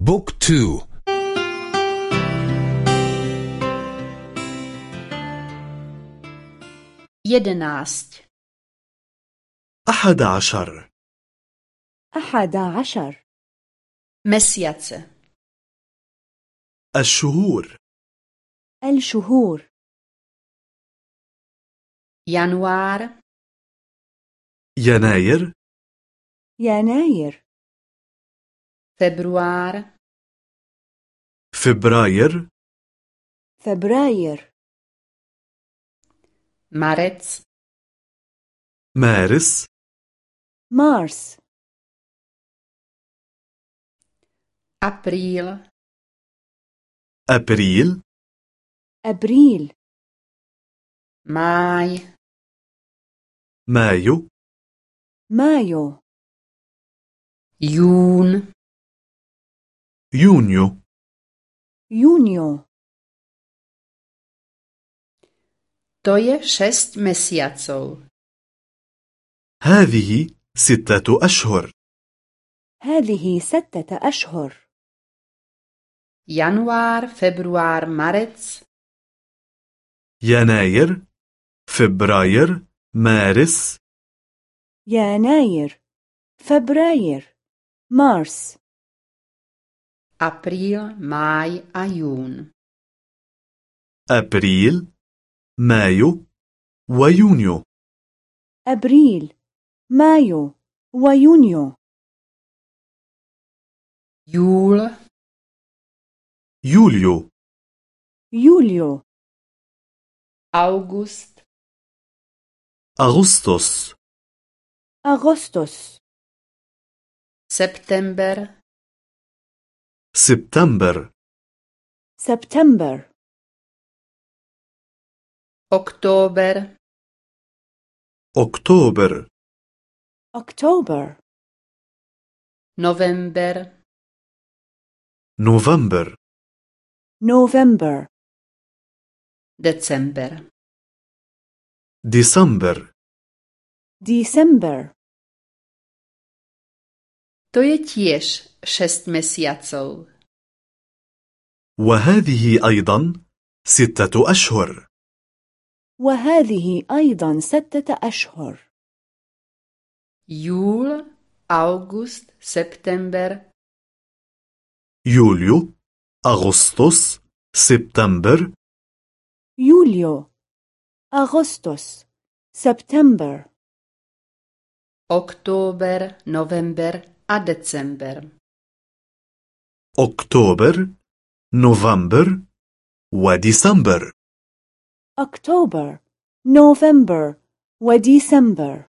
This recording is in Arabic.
بوك تو. jedenáct أحد عشر. أحد عشر. mesiace الشهور. الشهور. január يناير. يناير. Február فبراير فبراير marec. مارس مارس apríl أبريل أبريل máj مايو مايو jún يونيو. يونيو. To je šest mesiacov. هذه ستة أشهر. هذه ستة أشهر. Január, február, marec, يناير فبراير مارس. يناير فبراير مارس. Apríl, máj a jún. أبريل مايو ويونيو أبريل مايو ويونيو Júl, يوليو يوليو august, أغسطس أغسطس september, سبتمبر سبتمبر október, أكتوبر أكتوبر november, نوفمبر نوفمبر december. ديسمبر ديسمبر To je tiež šest mesiacov. وهذه أيضا ستة أشهر. وهذه أيضا ستة أشهر. Júl, august, september, يوليو أغسطس سبتمبر. يوليو أغسطس سبتمبر. Október, november. A. أكتوبر نوفمبر وديسمبر أكتوبر نوفمبر وديسمبر